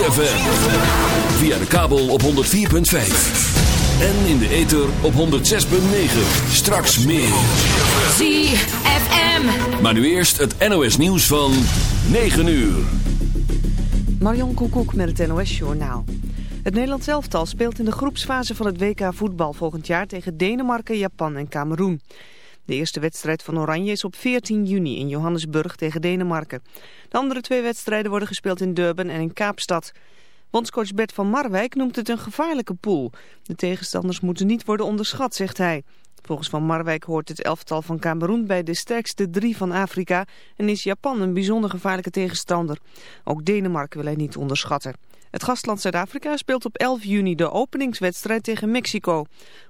ZFM. Via de kabel op 104.5. En in de ether op 106.9. Straks meer. ZFM. Maar nu eerst het NOS nieuws van 9 uur. Marion Koekoek met het NOS Journaal. Het Nederlands elftal speelt in de groepsfase van het WK voetbal volgend jaar tegen Denemarken, Japan en Cameroen. De eerste wedstrijd van Oranje is op 14 juni in Johannesburg tegen Denemarken. De andere twee wedstrijden worden gespeeld in Durban en in Kaapstad. Bondscoach Bert van Marwijk noemt het een gevaarlijke pool. De tegenstanders moeten niet worden onderschat, zegt hij. Volgens Van Marwijk hoort het elftal van Cameroen bij de sterkste drie van Afrika en is Japan een bijzonder gevaarlijke tegenstander. Ook Denemarken wil hij niet onderschatten. Het gastland Zuid-Afrika speelt op 11 juni de openingswedstrijd tegen Mexico.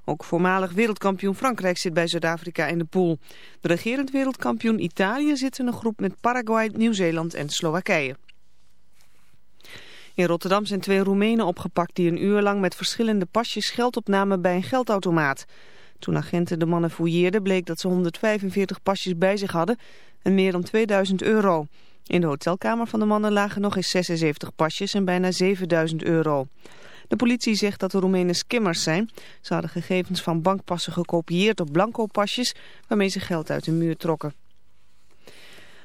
Ook voormalig wereldkampioen Frankrijk zit bij Zuid-Afrika in de pool. De regerend wereldkampioen Italië zit in een groep met Paraguay, Nieuw-Zeeland en Slowakije. In Rotterdam zijn twee Roemenen opgepakt die een uur lang met verschillende pasjes geld opnamen bij een geldautomaat. Toen agenten de mannen fouilleerden bleek dat ze 145 pasjes bij zich hadden en meer dan 2000 euro. In de hotelkamer van de mannen lagen nog eens 76 pasjes en bijna 7000 euro. De politie zegt dat de Roemenen skimmers zijn. Ze hadden gegevens van bankpassen gekopieerd op blanco pasjes waarmee ze geld uit de muur trokken.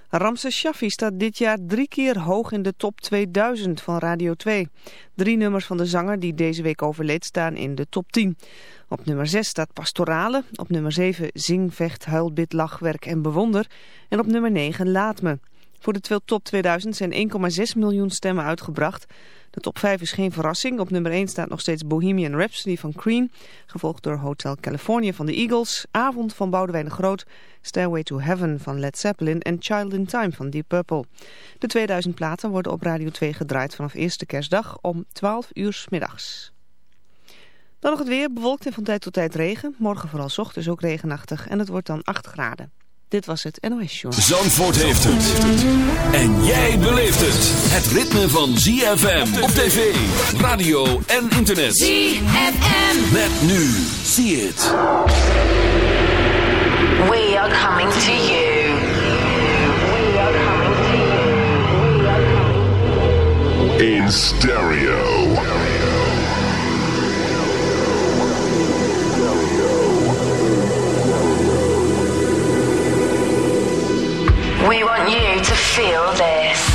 Ramses Shaffi staat dit jaar drie keer hoog in de top 2000 van Radio 2. Drie nummers van de zanger die deze week overleed staan in de top 10. Op nummer 6 staat Pastorale, op nummer 7 Zing, Vecht, Huil, Bid, Lach, Werk en Bewonder en op nummer 9 Laat Me. Voor de top 2000 zijn 1,6 miljoen stemmen uitgebracht. De top 5 is geen verrassing. Op nummer 1 staat nog steeds Bohemian Rhapsody van Cream. Gevolgd door Hotel California van de Eagles. Avond van Boudewijn de Groot. Stairway to Heaven van Led Zeppelin. En Child in Time van Deep Purple. De 2000 platen worden op Radio 2 gedraaid vanaf eerste kerstdag om 12 uur middags. Dan nog het weer. Bewolkt en van tijd tot tijd regen. Morgen vooral ochtends ook regenachtig. En het wordt dan 8 graden. Dit was het NOS Show. Zandvoort heeft het. En jij beleeft het. Het ritme van ZFM op tv, radio en internet. ZFM. Met nu. Zie het. We are coming to you. We are coming to you. in stereo. We want you to feel this.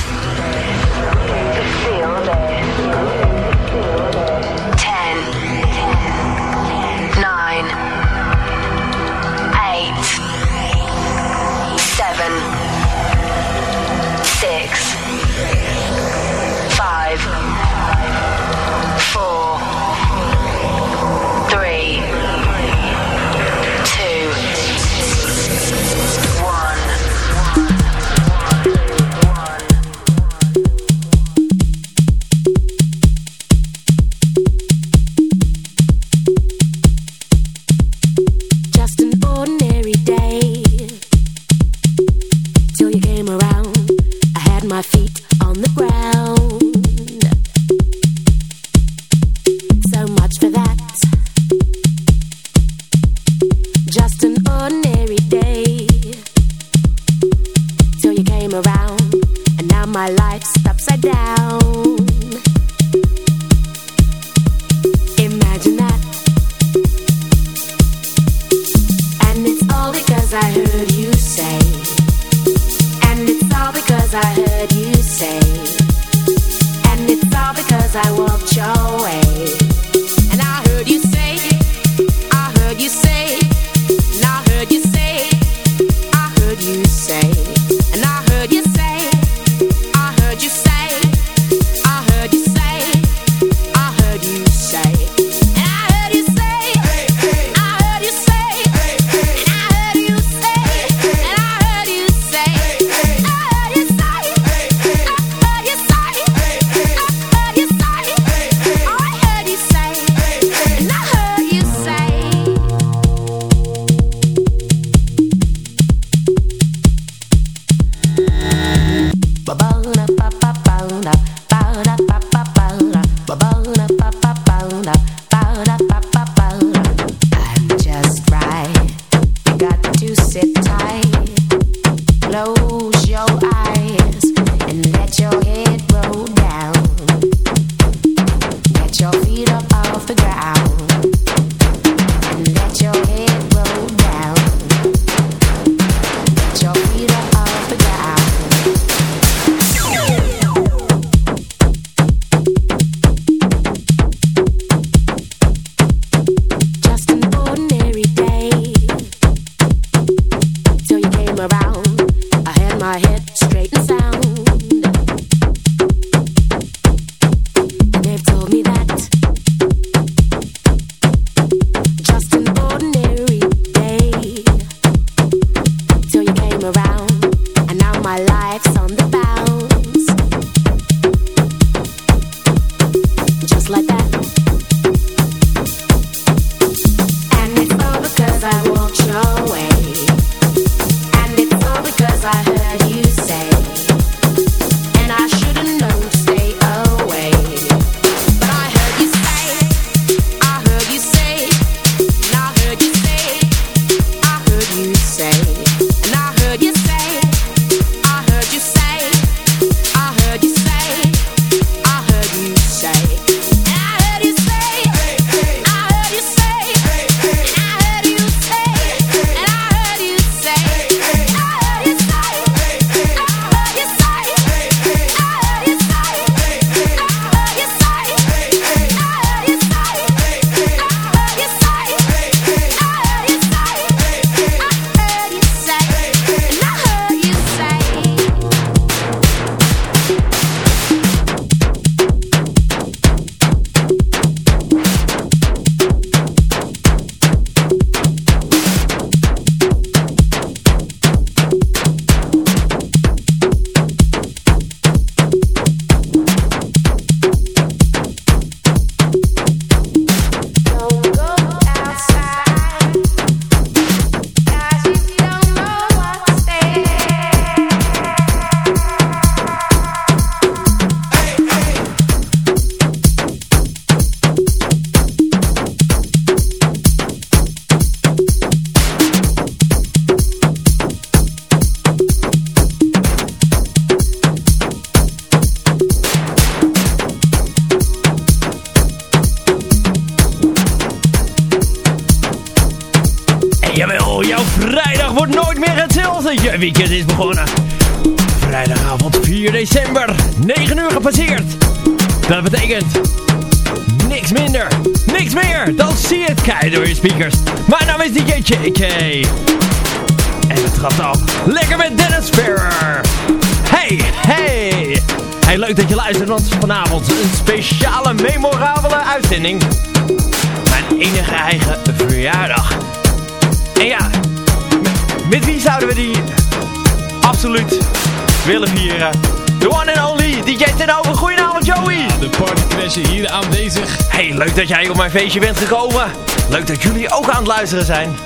Dat jij op mijn feestje bent gekomen. Leuk dat jullie ook aan het luisteren zijn.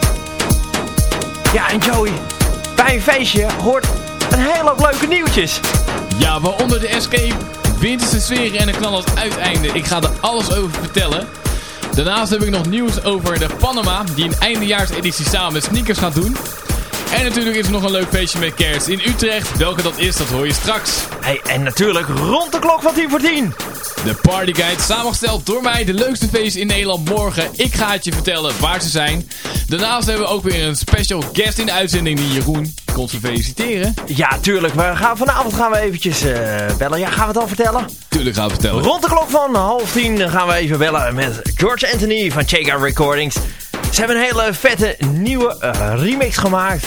Ja, en Joey, bij een feestje hoort een hele hoop leuke nieuwtjes. Ja, waaronder de Escape, winterse sfeer en een knallend uiteinde. Ik ga er alles over vertellen. Daarnaast heb ik nog nieuws over de Panama, die een eindejaarseditie samen met Sneakers gaat doen. En natuurlijk is er nog een leuk feestje met kerst in Utrecht. Welke dat is, dat hoor je straks. Hey, en natuurlijk rond de klok van 10 voor 10. De Partyguide, samengesteld door mij, de leukste feestjes in Nederland morgen. Ik ga het je vertellen waar ze zijn. Daarnaast hebben we ook weer een special guest in de uitzending, die Jeroen komt te feliciteren. Ja, tuurlijk. We gaan, vanavond gaan we eventjes eh, bellen. Ja, gaan we het al vertellen? Tuurlijk gaan we vertellen. Rond de klok van half tien gaan we even bellen met George Anthony van Chega Recordings. Ze hebben een hele vette nieuwe eh, remix gemaakt.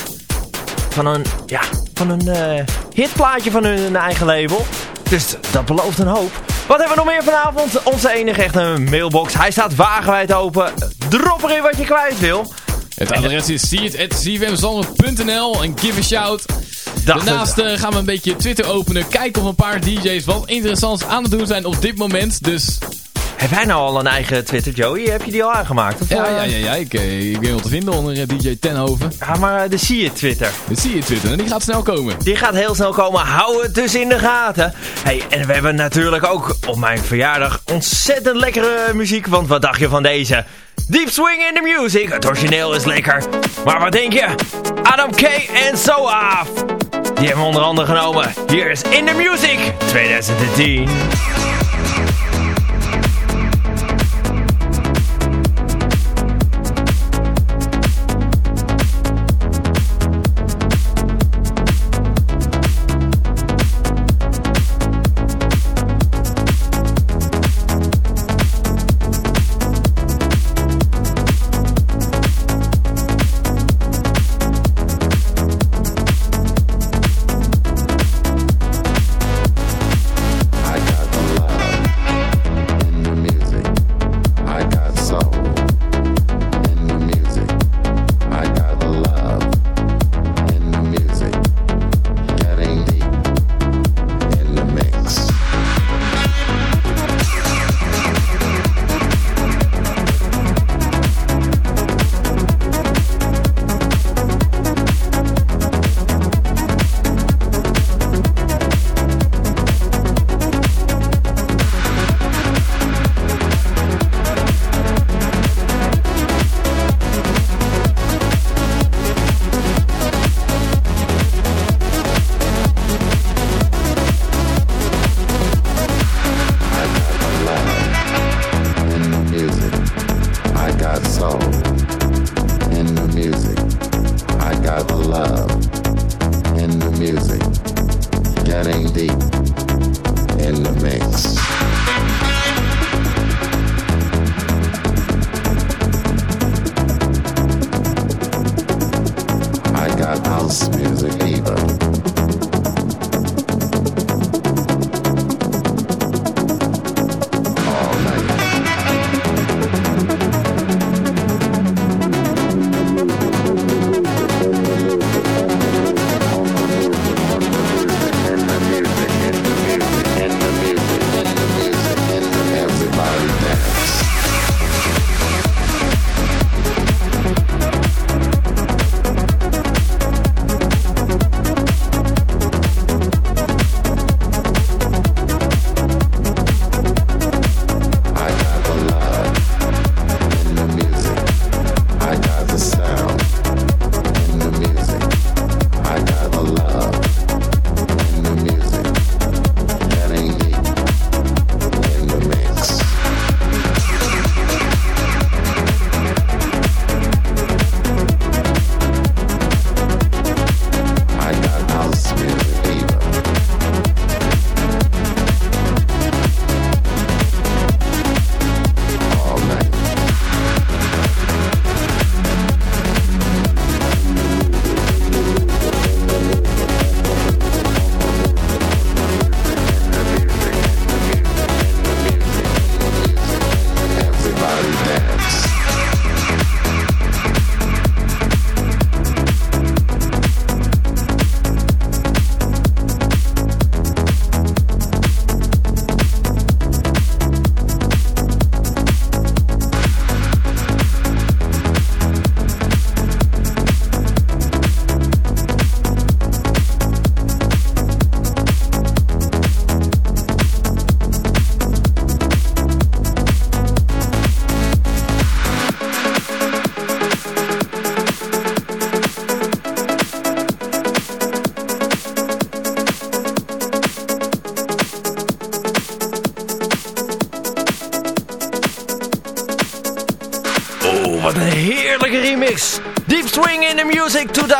Van een, ja, van een eh, hitplaatje van hun eigen label. Dus dat belooft een hoop. Wat hebben we nog meer vanavond? Onze enige echte mailbox. Hij staat wagenwijd open. Drop erin wat je kwijt wil. Het adres is see.cfmzandvoort.nl en give a shout. Daarnaast eh, gaan we een beetje Twitter openen. Kijken of een paar DJ's wat interessants aan het doen zijn op dit moment. Dus Heb jij nou al een eigen Twitter, Joey? Heb je die al aangemaakt? Of, ja, eh, ja, ja, ja ik, eh, ik ben wel te vinden onder eh, DJ Tenhoven. Ja, maar de zie je Twitter. Dat zie je Twitter en die gaat snel komen. Die gaat heel snel komen. Hou het dus in de gaten. Hey, en we hebben natuurlijk ook op mijn verjaardag ontzettend lekkere muziek. Want wat dacht je van deze? Deep Swing in the Music. Het origineel is lekker. Maar wat denk je? Adam K. en Soaf. Die hebben we onder andere genomen. Hier is In the Music 2010.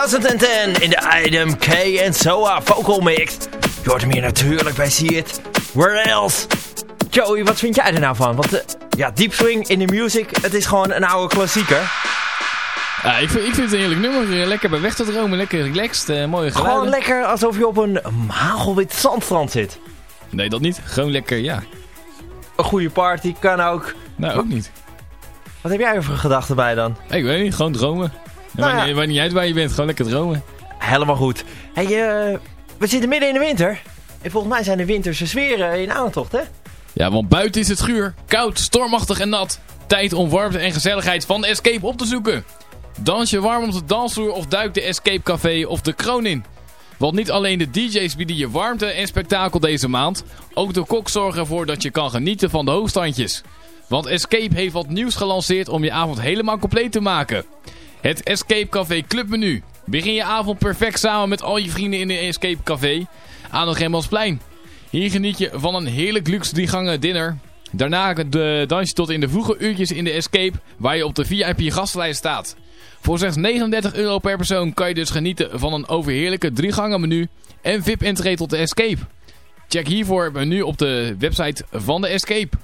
2010 in de Item K en Soa Vocal Mix. Je hoort hem hier natuurlijk bij See It. Where else? Joey, wat vind jij er nou van? Want uh, ja, Deep Swing in the Music, het is gewoon een oude klassieker. Ja, ik vind, ik vind het een heerlijk nummer. Lekker bij weg te dromen, lekker relaxed, uh, mooie geluiden. Gewoon lekker alsof je op een hagelwit zandstrand zit. Nee, dat niet. Gewoon lekker, ja. Een goede party kan ook. Nou, ook niet. Wat heb jij voor gedachten bij dan? Ik weet niet, gewoon dromen. Nou ja. Maakt niet uit waar je bent, gewoon lekker dromen. Helemaal goed. Hey, uh, we zitten midden in de winter. En volgens mij zijn de winterse sferen in aantocht, hè? Ja, want buiten is het schuur, koud, stormachtig en nat. Tijd om warmte en gezelligheid van de Escape op te zoeken. Dans je warm op de dansvloer of duik de Escape Café of de kroon in. Want niet alleen de DJ's bieden je warmte en spektakel deze maand. Ook de kok zorgen ervoor dat je kan genieten van de hoogstandjes. Want Escape heeft wat nieuws gelanceerd om je avond helemaal compleet te maken. Het Escape Café Clubmenu. Begin je avond perfect samen met al je vrienden in de Escape Café aan het Gemmelsplein. Hier geniet je van een heerlijk luxe drie dinner. Daarna de dans je tot in de vroege uurtjes in de Escape waar je op de VIP gastenlijst staat. Voor slechts 39 euro per persoon kan je dus genieten van een overheerlijke drie gangen menu en VIP entree tot de Escape. Check hiervoor het menu op de website van de Escape.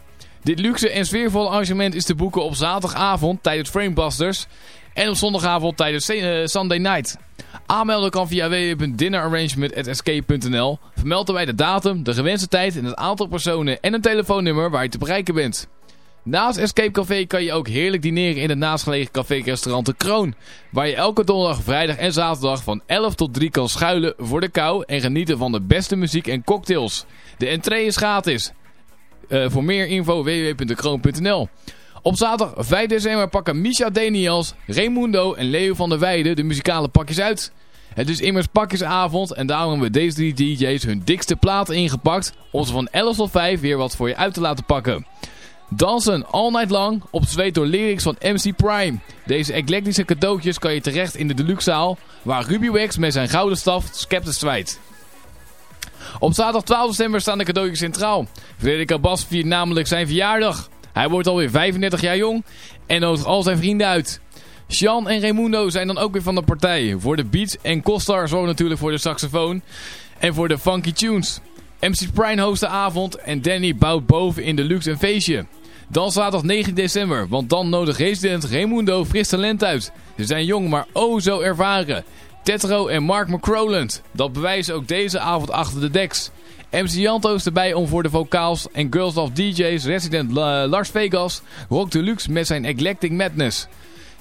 Dit luxe en sfeervolle arrangement is te boeken op zaterdagavond tijdens Framebusters en op zondagavond tijdens uh, Sunday Night. Aanmelden kan via www.dinnerarrangement.escape.nl. Vermeld erbij de datum, de gewenste tijd en het aantal personen en een telefoonnummer waar je te bereiken bent. Naast Escape Café kan je ook heerlijk dineren in het naastgelegen café-restaurant De Kroon. Waar je elke donderdag, vrijdag en zaterdag van 11 tot 3 kan schuilen voor de kou en genieten van de beste muziek en cocktails. De entree is gratis. Uh, voor meer info www.dekroon.nl Op zaterdag 5 december pakken Misha Daniels, Raimundo en Leo van der Weijden de muzikale pakjes uit. Het is immers pakjesavond en daarom hebben deze drie DJ's hun dikste platen ingepakt om ze van 11 tot 5 weer wat voor je uit te laten pakken. Dansen all night lang op zweet door lyrics van MC Prime. Deze eclectische cadeautjes kan je terecht in de deluxe zaal waar Ruby Wax met zijn gouden staf scepters zwijt. Op zaterdag 12 december staan de cadeautjes centraal. Frederica Bas viert namelijk zijn verjaardag. Hij wordt alweer 35 jaar jong en nodigt al zijn vrienden uit. Sean en Raimundo zijn dan ook weer van de partij. Voor de beats en Costar zorgt natuurlijk voor de saxofoon. En voor de funky tunes. MC Prime host de avond en Danny bouwt boven in de luxe een feestje. Dan zaterdag 19 december, want dan nodigt resident Raimundo fris talent uit. Ze zijn jong, maar oh zo ervaren. Tetro en Mark McCrowland. Dat bewijzen ook deze avond achter de deks. MC Janto is erbij om voor de vocaals en Girls of DJ's resident Lars Vegas Rock Deluxe met zijn Eclectic Madness.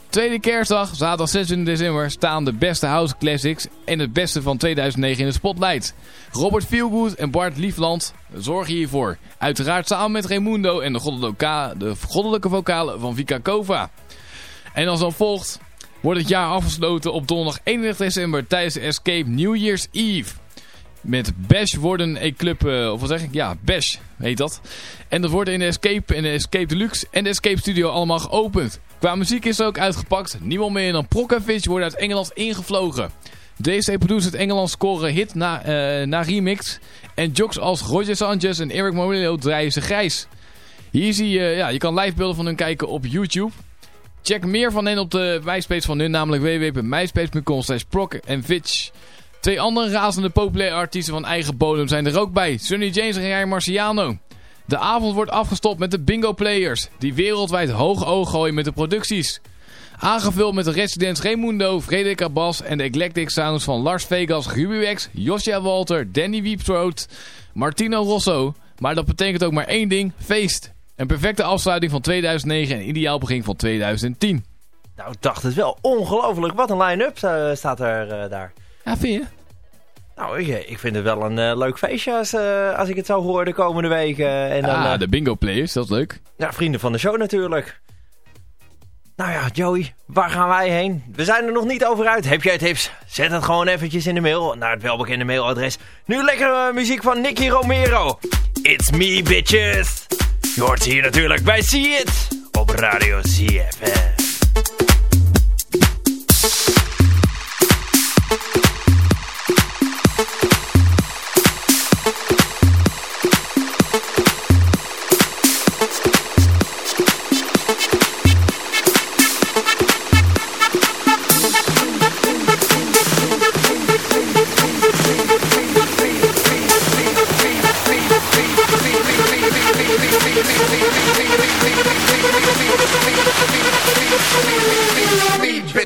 Tweede kerstdag, zaterdag 26 december, staan de beste house classics en het beste van 2009 in de spotlight. Robert Feelgood en Bart Liefland zorgen hiervoor. Uiteraard samen met Raimundo en de goddelijke, de goddelijke vocalen van Vika Kova. En als dan volgt, wordt het jaar afgesloten op donderdag 31 december tijdens de Escape New Year's Eve. Met Bash worden een club, uh, of wat zeg ik? Ja, Bash heet dat. En dat wordt in de Escape en de Escape Deluxe en de Escape Studio allemaal geopend. Qua muziek is er ook uitgepakt. Niemand meer dan Prok en Fish worden uit Engeland ingevlogen. DC produceert het Engeland scoren hit na, uh, na remix. En jocks als Roger Sanchez en Eric Morillo draaien ze grijs. Hier zie je, ja, je kan live beelden van hun kijken op YouTube. Check meer van hen op de MySpace van hun, namelijk www.myspace.com slash en Fitch. Twee andere razende populaire artiesten van eigen bodem zijn er ook bij. Sunny James en Ryan Marciano. De avond wordt afgestopt met de bingo players, die wereldwijd hoog oog gooien met de producties. Aangevuld met de Residents Raimundo, Frederik Abbas en de Eclectic Sounds van Lars Vegas, Ruby X, Josia Walter, Danny Wiepstroot, Martino Rosso. Maar dat betekent ook maar één ding, feest. Een perfecte afsluiting van 2009 en ideaal begin van 2010. Nou, ik dacht het wel ongelooflijk. Wat een line-up uh, staat er uh, daar. Ja, vind je? Nou, ik, ik vind het wel een uh, leuk feestje als, uh, als ik het zou horen de komende weken. En dan, ah, de bingo players, dat is leuk. Ja, vrienden van de show natuurlijk. Nou ja, Joey, waar gaan wij heen? We zijn er nog niet over uit. Heb jij tips? Zet het gewoon eventjes in de mail naar het welbekende mailadres. Nu lekkere uh, muziek van Nicky Romero. It's me, bitches. Je hoort hier natuurlijk bij See It op Radio CFM.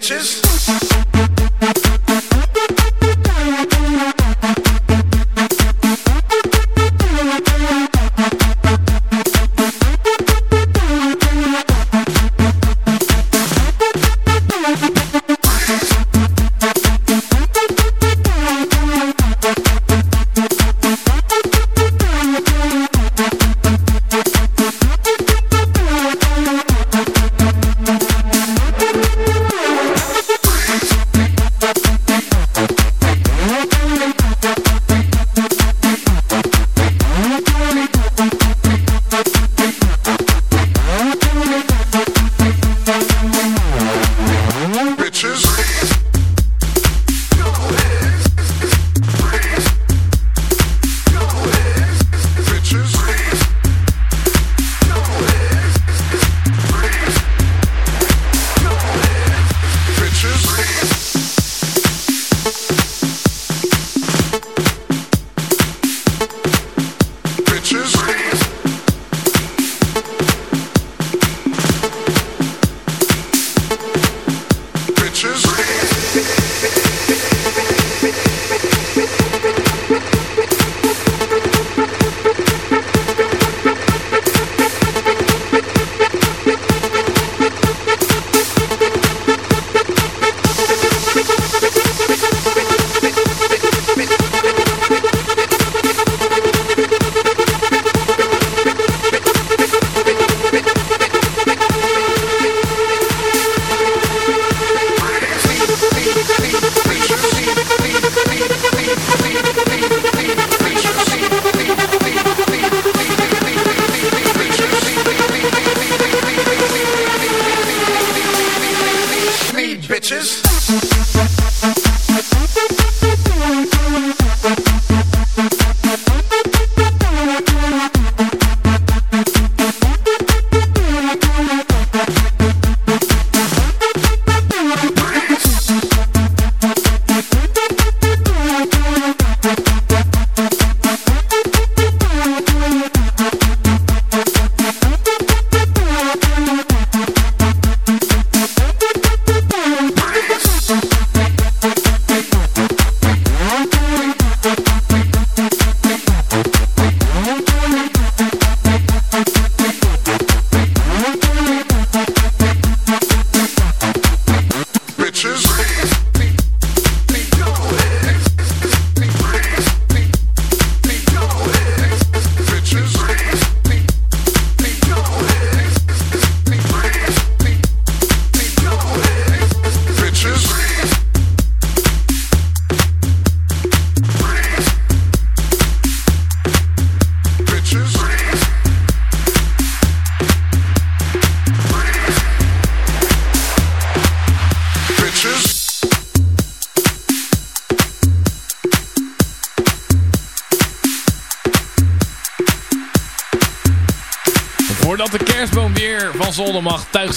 bitches.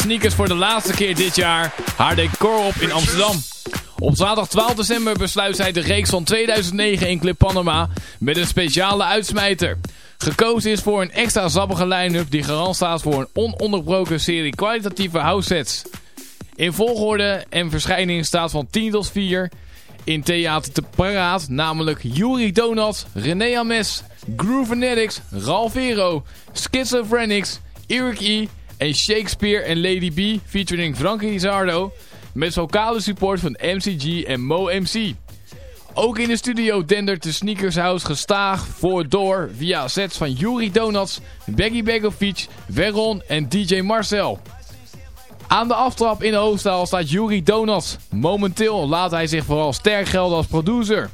Sneakers voor de laatste keer dit jaar haar decor op in Amsterdam. Op zaterdag 12 december besluit zij de reeks van 2009 in Clip Panama met een speciale uitsmijter. Gekozen is voor een extra zappige line-up die garant staat voor een ononderbroken serie kwalitatieve house sets. In volgorde en verschijning staat van 10 tot 4 in theater te paraat, namelijk Yuri Donat, René Ames, Groovenetics, Ralvero, Schizophrenics, Eric E. en Shakespeare en Lady B featuring Frankie Rizardo met vocale support van MCG en Mo MC. Ook in de studio dendert de Sneakers House gestaag voor door via sets van Yuri Donuts, Becky Begovic, Veron en DJ Marcel. Aan de aftrap in de hoofdstaal staat Yuri Donuts. Momenteel laat hij zich vooral sterk gelden als producer.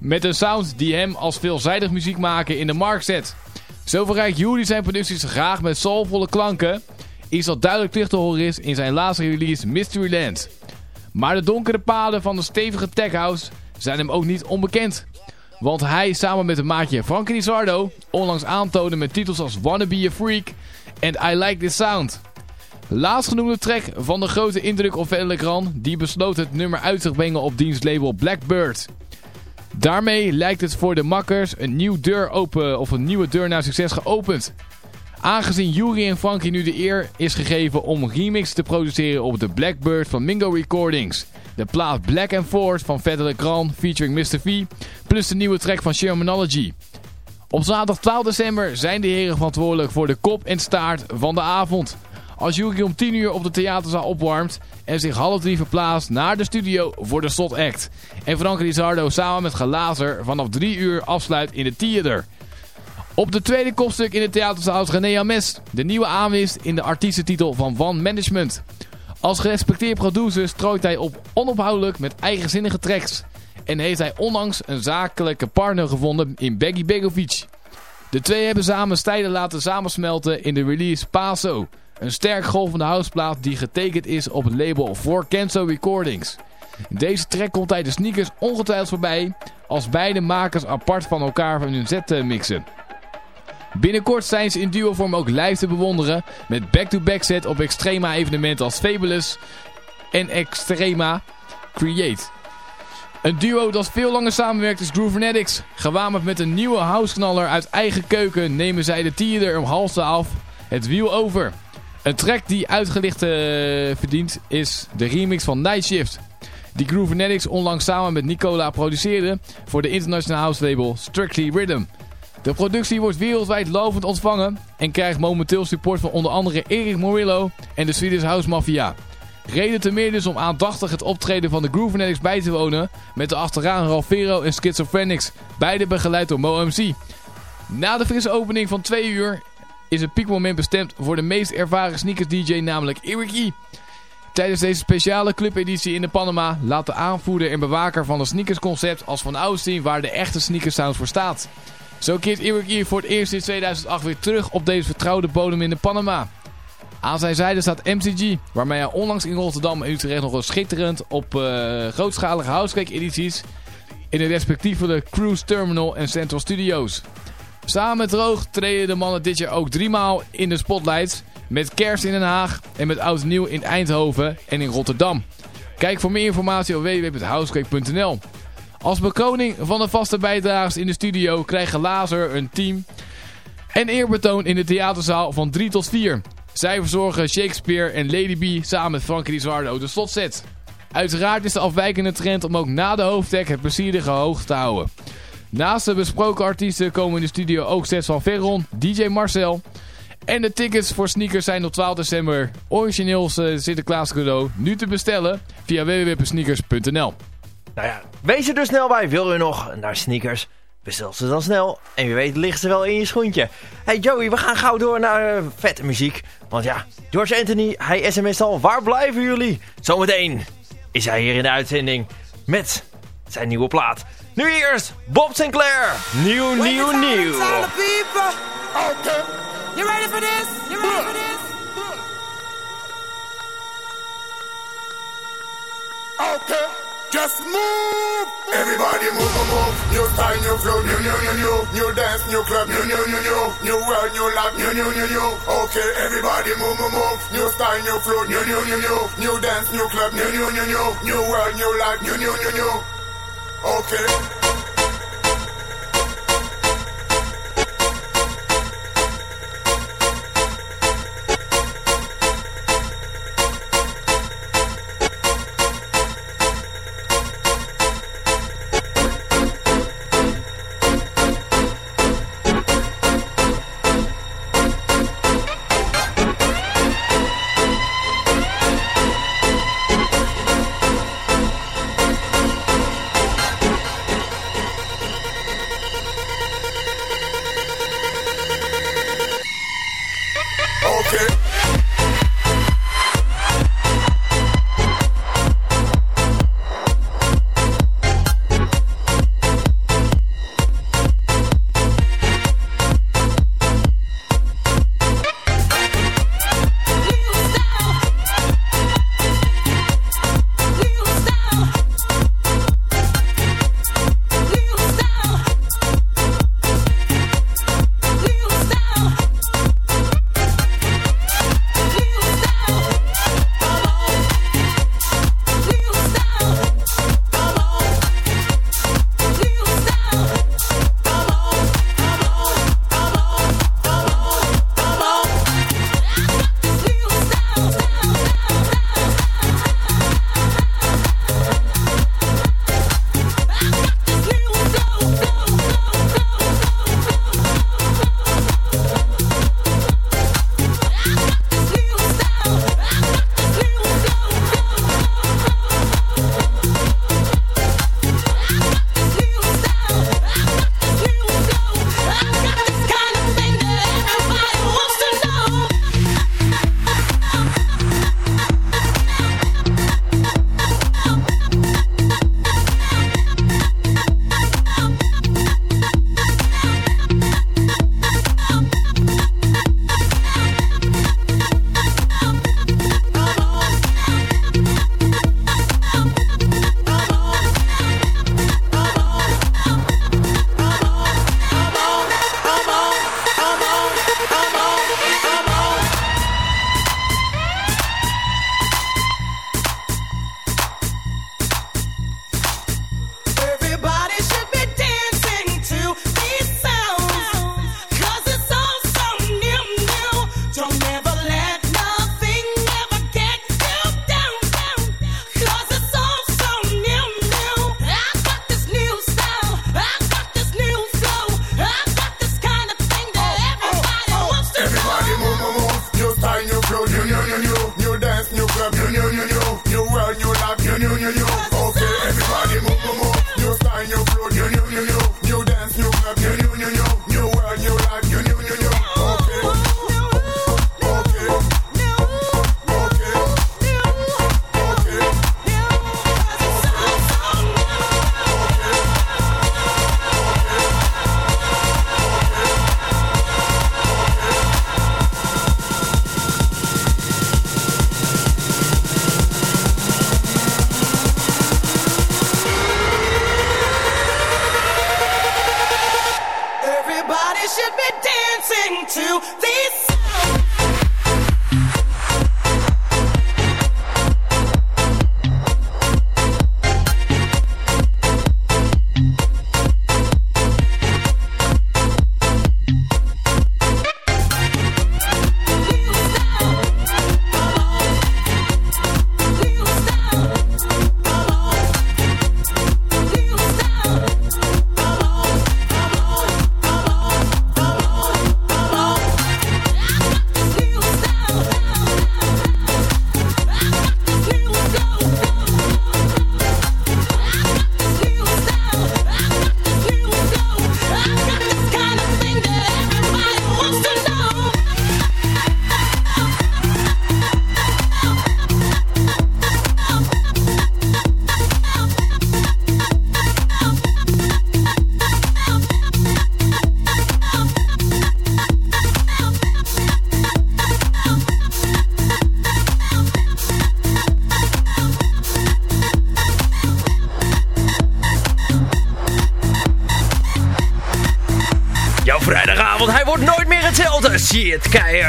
Met een sound die hem als veelzijdig muziek maken in de markt zet. Zo verrijkt Yuri zijn producties graag met soulvolle klanken. Iets dat duidelijk terug te horen is in zijn laatste release Mysteryland. Maar de donkere paden van de stevige tech house zijn hem ook niet onbekend. Want hij samen met een maatje Frankie Lizardo onlangs aantoonde met titels als Wanna Be A Freak en I Like This Sound. Laatstgenoemde track van de grote indruk op Velegran die besloot het nummer uit te brengen op dienstlabel Blackbird. Daarmee lijkt het voor de makkers een, nieuw deur open, of een nieuwe deur naar succes geopend. Aangezien Yuri en Frankie nu de eer is gegeven om remix te produceren op de Blackbird van Mingo Recordings. De plaat Black and Force van Vetter de Grand featuring Mr. V, plus de nieuwe track van Shermanology. Op zaterdag 12 december zijn de heren verantwoordelijk voor de kop en staart van de avond. Als Yuki om 10 uur op de theaterzaal opwarmt en zich half drie verplaatst naar de studio voor de slot act. En Frank Rizardo samen met Gelazer vanaf 3 uur afsluit in de theater. Op de tweede kopstuk in de theaterzaal René Ames, de nieuwe aanwist in de artiestentitel van Van Management. Als gerespecteerd producer strooit hij op onophoudelijk met eigenzinnige tracks. En heeft hij onlangs een zakelijke partner gevonden in Baggy Begovic. De twee hebben samen stijlen laten samensmelten in de release Paso. Een sterk golvende houseplaat die getekend is op het label For Kenzo Recordings. In deze track komt hij de sneakers ongetwijfeld voorbij als beide makers apart van elkaar van hun set mixen. Binnenkort zijn ze in duo vorm ook live te bewonderen met back-to-back set op extrema evenementen als Fabulous en Extrema Create. Een duo dat veel langer samenwerkt is Groovenetics. Gewapend met een nieuwe houseknaller uit eigen keuken nemen zij de theater om half af het wiel over. Een track die uitgelicht uh, verdient is de remix van Night Shift. Die Groovenetics onlangs samen met Nicola produceerde voor de internationale house label Strictly Rhythm. De productie wordt wereldwijd lovend ontvangen en krijgt momenteel support van onder andere Erik Morillo en de Swedish House Mafia. Reden te meer dus om aandachtig het optreden van de Groovenetics bij te wonen met de achteraan Ralfero en Schizophrenics, beide begeleid door Mo MC. Na de frisse opening van 2 uur is een piekmoment bestemd voor de meest ervaren sneakers DJ, namelijk Eric E. Tijdens deze speciale clubeditie in de Panama laat de aanvoerder en bewaker van het sneakersconcept als van ouds zien waar de echte sneakersound voor staat. Zo keert E voor het eerst in 2008 weer terug op deze vertrouwde bodem in de Panama. Aan zijn zijde staat MCG, waarmee hij onlangs in Rotterdam en Utrecht nog schitterend op uh, grootschalige housecake edities in de respectievelijke Cruise Terminal en Central Studios. Samen met Droog treden de mannen dit jaar ook driemaal in de spotlights. Met kerst in Den Haag en met oud nieuw in Eindhoven en in Rotterdam. Kijk voor meer informatie op www.housecake.nl. Als bekroning van de vaste bijdragers in de studio krijgen Lazer een team en eerbetoon in de theaterzaal van 3 tot 4. Zij verzorgen Shakespeare en Lady B samen met Frankie Rizardo de slotset. Uiteraard is de afwijkende trend om ook na de hoofdtek het plezierige hoog te houden. Naast de besproken artiesten komen in de studio ook sets van Veron, DJ Marcel. En de tickets voor sneakers zijn op 12 december origineels uh, Sinterklaas cadeau nu te bestellen via www.sneakers.nl. Nou ja, wees er dus snel bij. Wil u nog naar sneakers? Bestel ze dan snel. En wie weet ligt ze wel in je schoentje. Hey Joey, we gaan gauw door naar uh, vette muziek. Want ja, George Anthony, hij sms al. Waar blijven jullie? Zometeen is hij hier in de uitzending met zijn nieuwe plaat. Nu eerst Bob Sinclair. Nieuw, nieuw, nieuw. You ready for this? You ready for this? Okay. Just move. Everybody move, move, move. New style, new flow, new, new, new, new. New dance, new club, new, new, new, new. New world, new life, new, new, new, new. Okay, everybody move, move, move. New style, new flow, new, new, new, new. New dance, new club, new, new, new, new. New world, new life, new, new, new, new. Okay.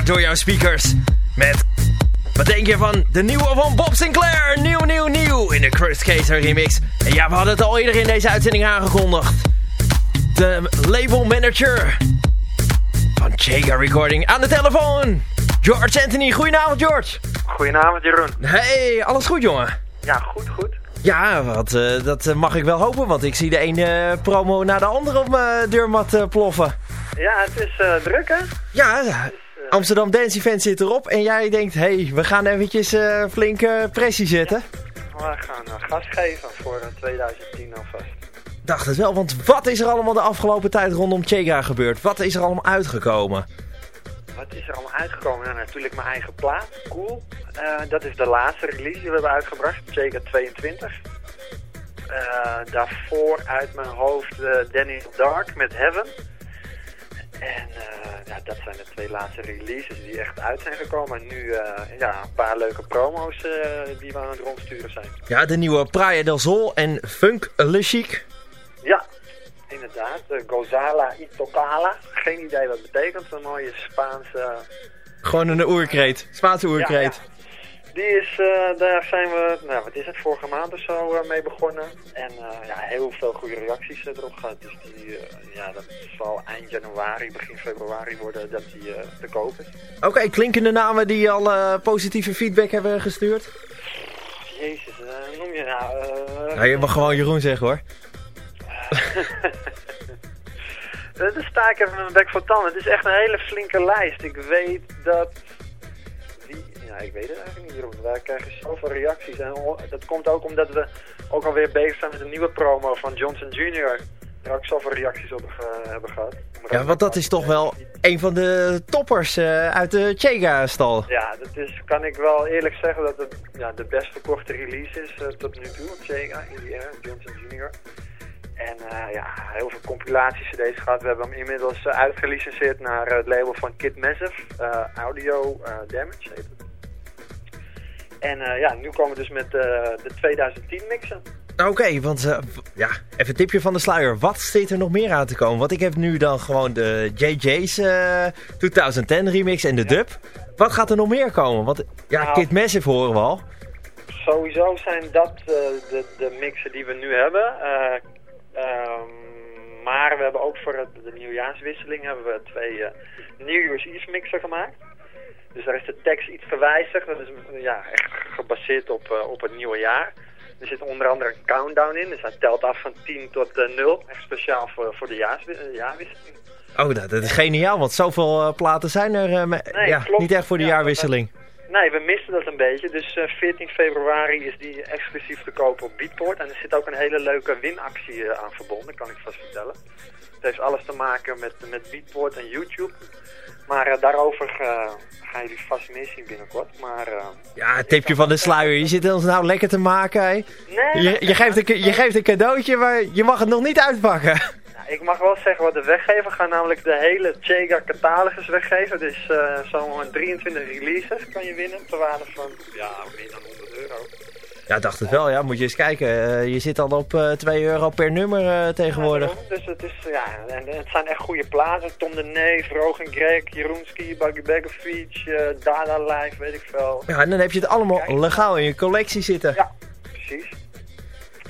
Door jouw speakers. Met, wat denk je van de nieuwe van Bob Sinclair? Nieuw, nieuw, nieuw in de Chris Caser remix. En ja, we hadden het al eerder in deze uitzending aangekondigd. De label manager van Chega Recording aan de telefoon. George Anthony, goedenavond George. Goedenavond Jeroen. Hey, alles goed jongen? Ja, goed, goed. Ja, wat, eh, dat eh, mag ik wel hopen, want ik zie de ene eh, promo na de andere op mijn deurmat ploffen. Ja, het is druk hè? Ja, Amsterdam Dance Event zit erop en jij denkt, hé, hey, we gaan eventjes eh flinke pressie zetten. We gaan uh, gas geven voor uh, 2010 alvast. Dacht het wel, want wat is er allemaal de afgelopen tijd rondom Chega gebeurd? Wat is er allemaal uitgekomen? Wat is er allemaal uitgekomen? Nou, natuurlijk mijn eigen plaat, Cool. Uh, dat is de laatste release die we hebben uitgebracht, Chega 22. Uh, daarvoor uit mijn hoofd uh, Danny Dark met Heaven. En ja, dat zijn de twee laatste releases die echt uit zijn gekomen. En nu ja, een paar leuke promo's die we aan het rondsturen zijn. Ja, de nieuwe Praia del Sol en Funk Le Chic. Ja, inderdaad. Gozala Itocala. Geen idee wat het betekent. Een mooie Spaanse... Gewoon een oerkreet. Spaanse oerkreet. Ja, ja. Die is, uh, daar zijn we, nou wat is het, vorige maand of zo uh, mee begonnen. En ja, heel veel goede reacties erop gehad. Dus die, ja, dat zal eind januari, begin februari worden dat die te koop is. Oké, okay, klinkende namen die al positieve feedback hebben gestuurd? Jezus, noem je nou... nou je mag gewoon Jeroen zeggen hoor. Dan sta ik even met mijn bek voor tanden. Het is echt een hele flinke lijst. Ik weet dat... Ja, ik weet het eigenlijk niet. Wij krijgen zoveel reacties. En dat komt ook omdat we ook alweer bezig zijn met een nieuwe promo van Johnson Jr. Daar ook zoveel reacties op uh, hebben gehad. Ja, want dat is toch wel een van de toppers uh, uit de Chega-stal. Ja, dat is, kan ik wel eerlijk zeggen dat het ja, de best verkochte release is uh, tot nu toe op Chega, Indiana, Johnson Jr. En ja, heel veel compilaties cd's gehad. We hebben hem inmiddels uitgelicenseerd naar het label van Kid Massive. Audio Damage heet het. En ja, nu komen we dus met de 2010 mixen. Oké, okay, want ja, even een tipje van de sluier. Wat steekt er nog meer aan te komen? Want ik heb nu dan gewoon de JJ's 2010 remix en de ja. dub. Wat gaat er nog meer komen? Want ja, nou, Kid Massive horen we al. Sowieso zijn dat de, de mixen die we nu hebben. Um, maar we hebben ook voor het, de nieuwjaarswisseling hebben we twee New Year's Eve mixen gemaakt. Dus daar is de tekst iets verwijzigd. Dat is ja, echt gebaseerd op, uh, op het nieuwe jaar. Er zit onder andere een countdown in. Dus hij telt af van 10 tot uh, 0. Echt speciaal voor, voor de jaarwisseling. Oh, nou, dat is geniaal. Want zoveel uh, platen zijn er nee, ja, klopt. niet echt voor de ja, jaarwisseling. Nee, we misten dat een beetje. Dus uh, 14 februari is die exclusief te kopen op Beatport. En er zit ook een hele leuke winactie aan verbonden, kan ik vast vertellen. Het heeft alles te maken met, met Beatport en YouTube. Maar uh, daarover gaan jullie vast meer zien binnenkort. Maar, ja, het tipje van de sluier. Je zit ons nou lekker te maken, hè? Nee. Je, je, geeft een, je geeft een cadeautje, maar je mag het nog niet uitpakken. Ik mag wel zeggen wat de weggever gaat namelijk de hele Chega catalogus weggeven. Dus uh, zo'n 23 releases kan je winnen ter waarde van ja, meer dan 100 euro. Ja, dacht het wel. Ja, moet je eens kijken. Uh, je zit al op uh, 2 euro per nummer uh, tegenwoordig. Ja, dus het is, ja, en het zijn echt goede plaatsen. Tom de Neef, Rogan Greg, Jeroenski, Buggy Begovic, Dada Live, weet ik veel. Ja, en dan heb je het allemaal Kijk. legaal in je collectie zitten. Ja, precies.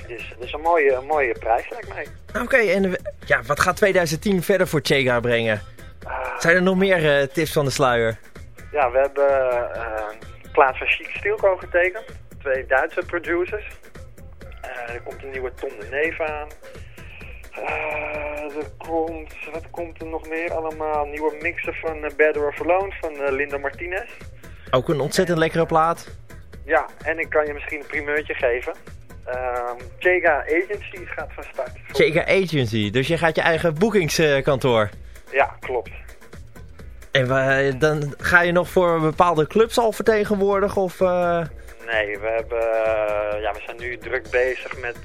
Dus dat is een mooie, een mooie prijs, lijkt mij. Oké, okay, en ja, wat gaat 2010 verder voor Chega brengen? Uh, Zijn er nog meer tips van de sluier? Ja, we hebben plaats van Chic Stilco getekend. Twee Duitse producers. er komt een nieuwe Tom de Neef aan. er komt, wat komt er nog meer allemaal? Nieuwe mixen van Better of Alone van Linda Martinez. Ook een ontzettend lekkere plaat. Ja, en ik kan je misschien een primeurtje geven. Chega Agency gaat van start. Chega Agency, dus je gaat je eigen boekingskantoor. Ja, klopt. En dan ga je nog voor bepaalde clubs al vertegenwoordigen? Of. Nee, we, hebben, uh, ja, we zijn nu druk bezig met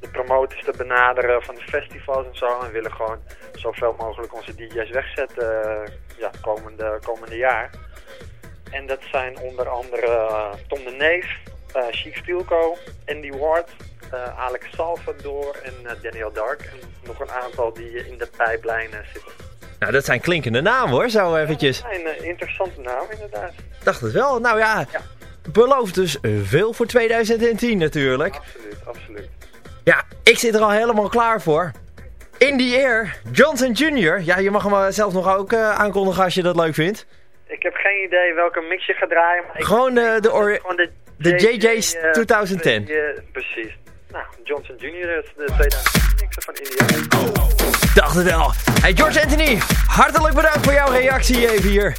de promotors te benaderen van de festivals en zo. En we willen gewoon zoveel mogelijk onze DJ's wegzetten ja, komende, komende jaar. En dat zijn onder andere Tom de Neef, uh, Chic Stilco, Andy Ward, uh, Alex Salvador en uh, Daniel Dark. En nog een aantal die in de pijplijnen zitten. Nou, dat zijn klinkende namen hoor, zo eventjes. Een uh, interessante naam inderdaad. Dacht het wel. Nou ja, ja. Belooft dus veel voor 2010 natuurlijk. Absoluut, absoluut. Ja, ik zit er al helemaal klaar voor. In the Air, Johnson Jr. Ja, je mag hem zelf nog ook uh, aankondigen als je dat leuk vindt. Ik heb geen idee welke mix je gaat draaien. Maar gewoon, de, de, gewoon de, de JJ's uh, 2010. Uh, precies. Nou, Johnson Jr. is de 2010 mixer van India. Dacht het wel. Hey George Anthony, hartelijk bedankt voor jouw reactie even hier.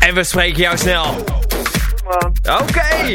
En we spreken jou snel. Oké. Okay.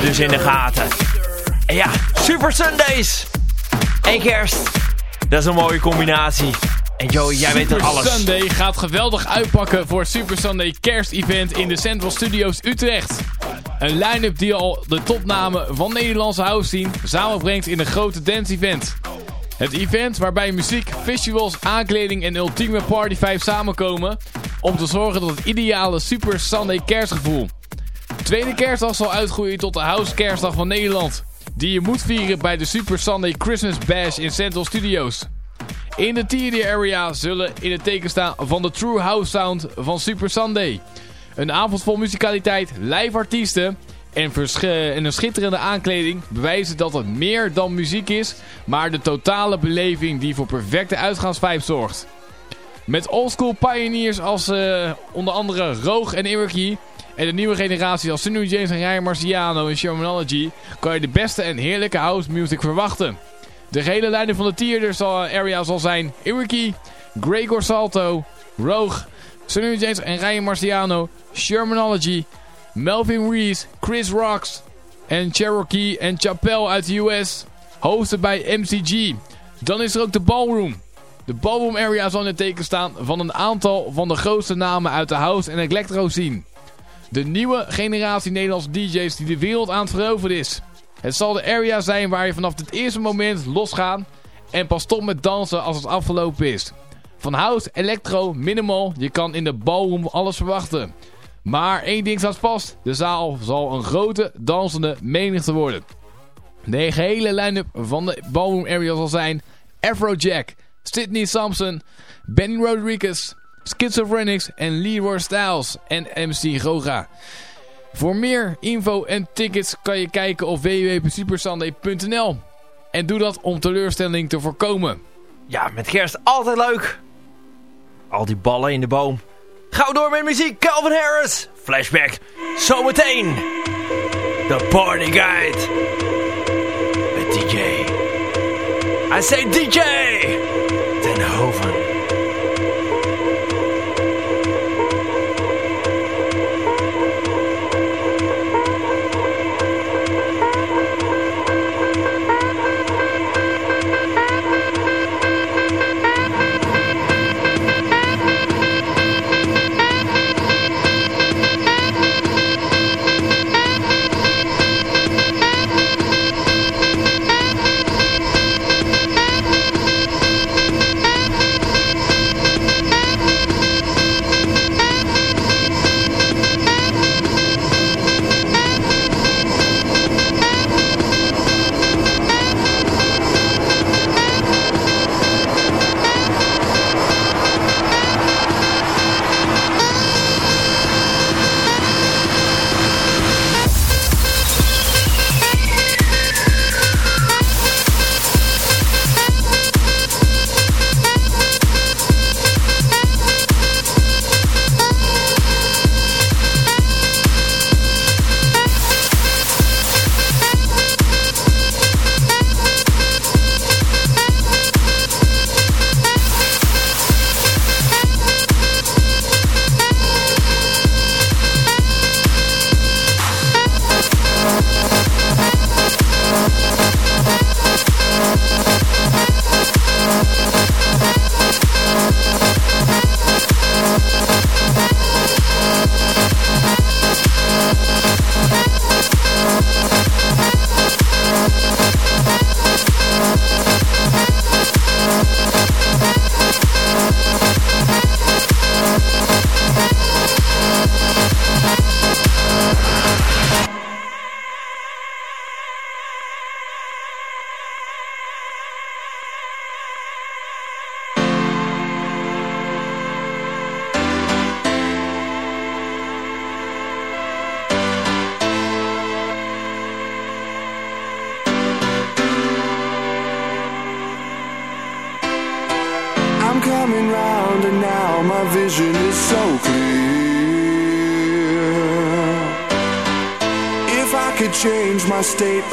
Ze dus in de gaten. En ja, Super Sundays. En kerst. Dat is een mooie combinatie. En Joey, jij weet er alles. Super Sunday gaat geweldig uitpakken voor Super Sunday kerst-event in de Central Studios Utrecht. Een line-up die al de topnamen van Nederlandse house scene samenbrengt in een grote dance-event. Het event waarbij muziek, visuals, aankleding en ultieme party vibe samenkomen om te zorgen tot het ideale Super Sunday kerstgevoel. Tweede kerstdag zal uitgroeien tot de house kerstdag van Nederland. Die je moet vieren bij de Super Sunday Christmas Bash in Central Studios. In de Theater Area zullen in het teken staan van de True House Sound van Super Sunday. Een avond vol muzikaliteit, live artiesten en, en, een schitterende aankleding bewijzen dat het meer dan muziek is, maar de totale beleving die voor perfecte uitgaansvibe zorgt. Met oldschool pioneers als uh, onder andere Roog en Iwerkie en de nieuwe generatie als Sunny James en Ryan Marciano en Shermanology kan je de beste en heerlijke house music verwachten. De gehele leiding van de theater zal, area zal zijn Iwerkie, Gregor Salto, Roog, Sunny James en Ryan Marciano, Shermanology, Melvin Reese, Chris Rocks en Cherokee en Chappelle uit de US. Hosted bij MCG. Dan is er ook de Ballroom. De Ballroom area zal in het teken staan van een aantal van de grootste namen uit de house en electro scene. De nieuwe generatie Nederlandse DJ's die de wereld aan het veroveren is. Het zal de area zijn waar je vanaf het eerste moment losgaat en pas stopt met dansen als het afgelopen is. Van house, electro, minimal, je kan in de ballroom alles verwachten. Maar één ding staat vast, de zaal zal een grote dansende menigte worden. De gehele line-up van de ballroom area zal zijn Afrojack, Sydney Sampson, Benny Rodriguez, Schizophrenics en Leroy Styles en MC Goga. Voor meer info en tickets kan je kijken op www.supersunday.nl. En doe dat om teleurstelling te voorkomen. Ja, met kerst altijd leuk. Al die ballen in de boom. Gauw door met muziek, Calvin Harris. Flashback, zometeen. The Party Guide. Met DJ. I say DJ.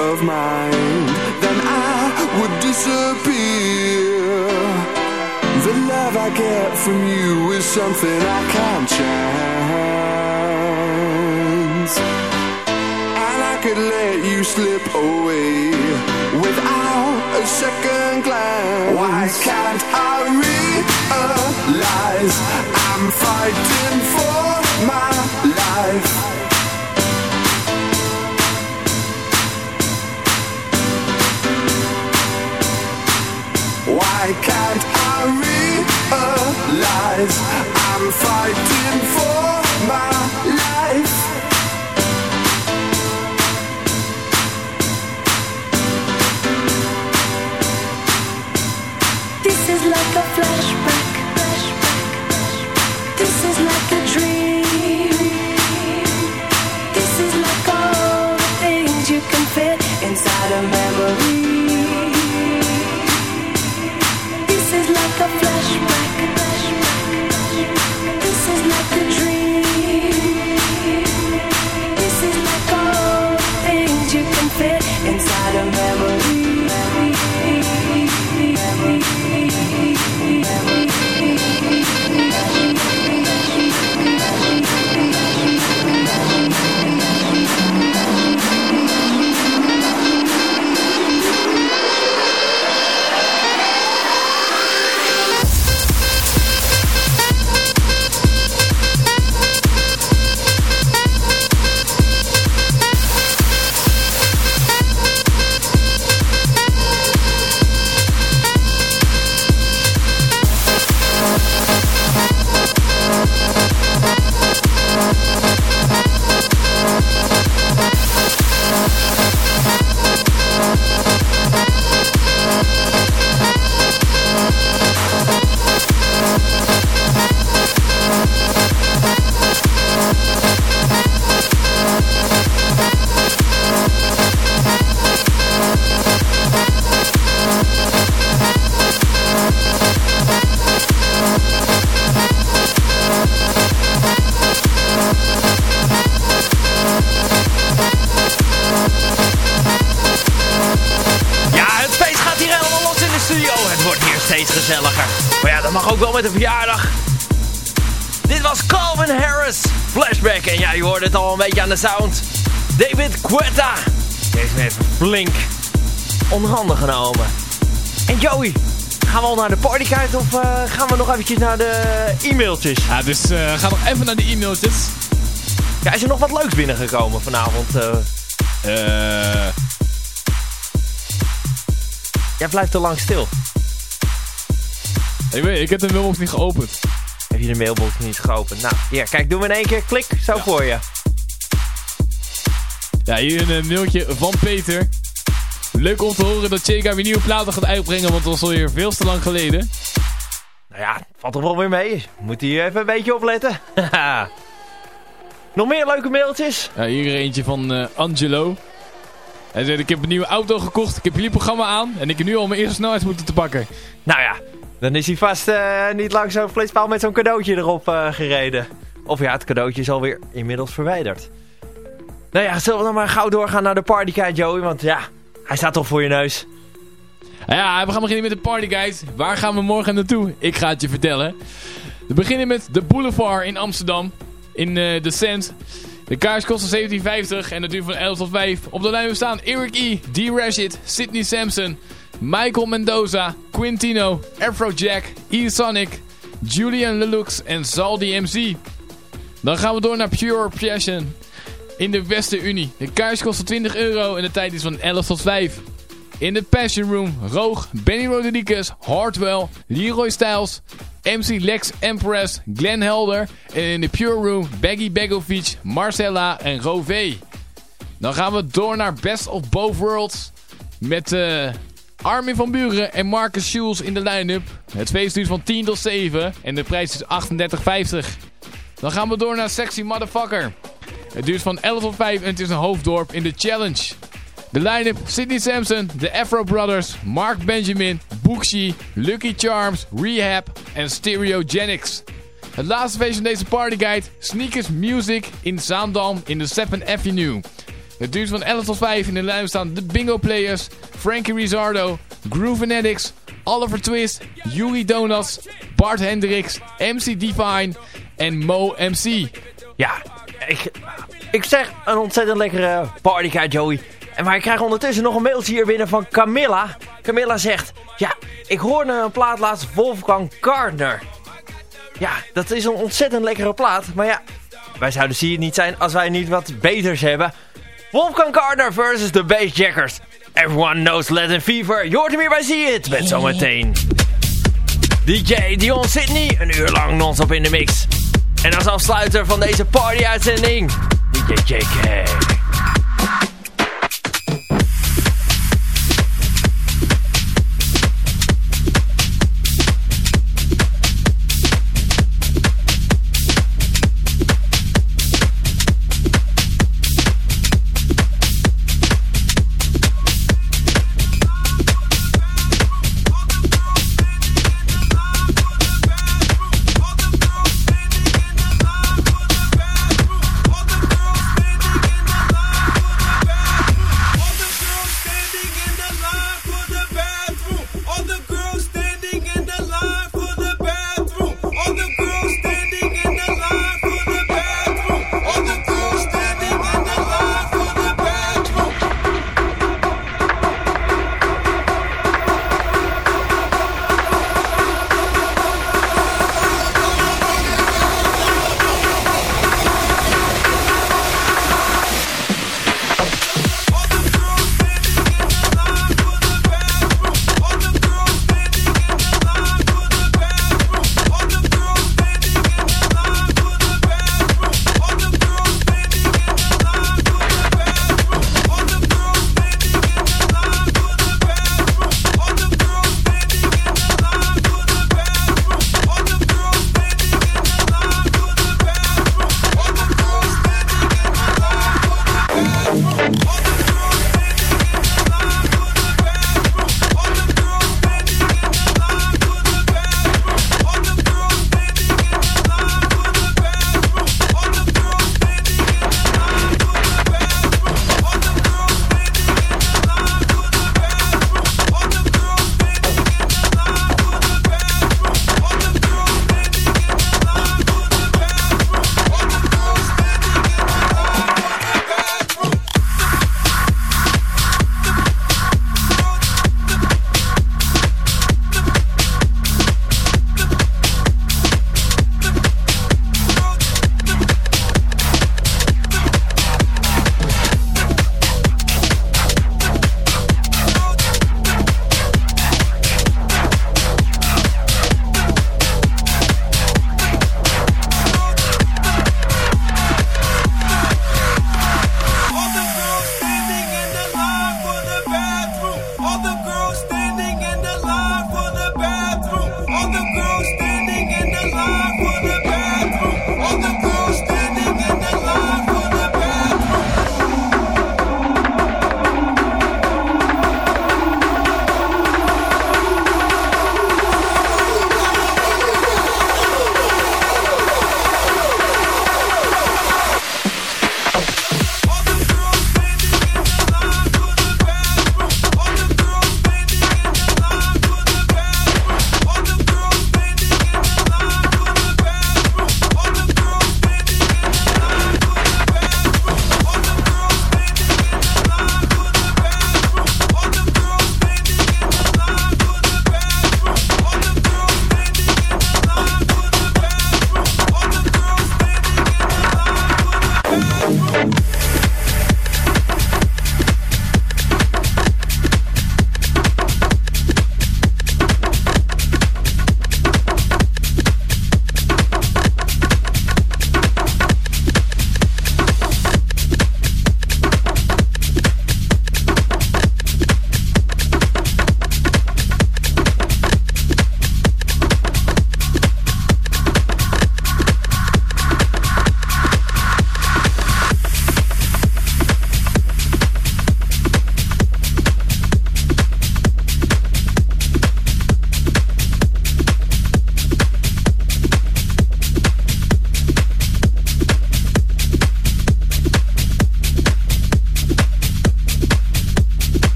Of mind, then I would disappear. The love I get from you is something I can't chance. And I could let you slip away without a second glance. Why can't I I'm fighting for my life? Why can't I realize I'm fighting al een beetje aan de sound. David Quetta. Die heeft flink onder handen genomen. En Joey, gaan we al naar de partykaart of eh, gaan we nog eventjes naar de e-mailtjes? Ja, dus eh, ga nog even naar die e-mailtjes. Ja, is er nog wat leuks binnengekomen vanavond? eh? Eh... jij blijft te lang stil. ik weet, ik heb de mailbox niet geopend. Heb je de mailbox niet geopend? Nou, hier, kijk, doen we in één keer. Klik, zo voor je. Ja, hier een eh, mailtje van Peter. Leuk om te horen dat Chega weer nieuwe platen gaat uitbrengen, want dat was alweer veel te lang geleden. Nou ja, valt er wel weer mee. Moet hier even een beetje opletten. Nog meer leuke mailtjes? Ja, hier eentje van eh, Angelo. Hij zei, ik heb een nieuwe auto gekocht, ik heb jullie programma aan en ik heb nu al mijn eerste snelheid moeten te pakken. Nou ja, dan is hij vast eh, niet lang zo'n flitspaal met zo'n cadeautje erop gereden. Of ja, het cadeautje is alweer inmiddels verwijderd. Nou ja, zullen we dan maar gauw doorgaan naar de partykite, Joey? Want ja, hij staat toch voor je neus. Nou ja, we gaan beginnen met de party guys. Waar gaan we morgen naartoe? Ik ga het je vertellen. We beginnen met de Boulevard in Amsterdam. In eh, de Sand. De kaars kosten 17,50 en dat duurt van 11 tot 5. Op de lijn staan Eric E, D. Rashid, Sidney Sampson, Michael Mendoza, Quintino, Afrojack, E. Sonic, Julian Lelux en Zaldi MC. Dan gaan we door naar Pure Passion in de Westerunie. De kaars kost 20 euro en de tijd is van 11 tot 5. In de Passion Room, Roog, Benny Rodriguez, Hartwell, Leroy Styles, MC Lex Empress, Glenn Helder. En in de Pure Room, Baggy Begovic, Marcella en Rové. Dan gaan we door naar Best of Both Worlds. Met eh Armin van Buren en Marcus Schulz in de line-up. Het feest duurt van 10 tot 7 en de prijs is 38,50. Dan gaan we door naar Sexy Motherfucker. Het duurt van 11 tot 5 en het is een hoofddorp in de Challenge. De line-up Sidney Sampson, de Afro Brothers, Mark Benjamin, Booksy, Lucky Charms, Rehab en Stereogenics. Het laatste feest van deze partyguide, Sneakers Music in Zaandam in de 7th Avenue. Het duurt van 11 tot 5 in de lijn staan de Bingo Players, Frankie Rizzardo, Groove Fanatics, Oliver Twist, Yuri Donas, Bart Hendricks, MC Divine en Mo MC. Ja, ik, ik zeg een ontzettend lekkere partykaart, Joey. En maar ik krijg ondertussen nog een mailtje hier binnen van Camilla. Camilla zegt, ja, ik hoorde een plaat laatst Wolfgang Gardner. Ja, dat is een ontzettend lekkere plaat. Maar ja, wij zouden hier niet zijn als wij niet wat beters hebben. Wolfgang Gardner versus de Bassjackers. Everyone knows Latin Fever. Je hoort hem hier bij See It. Met zometeen DJ Dion Sydney. Een uur lang non-stop in de mix. En als afsluiter van deze party-uitzending, DJ JK.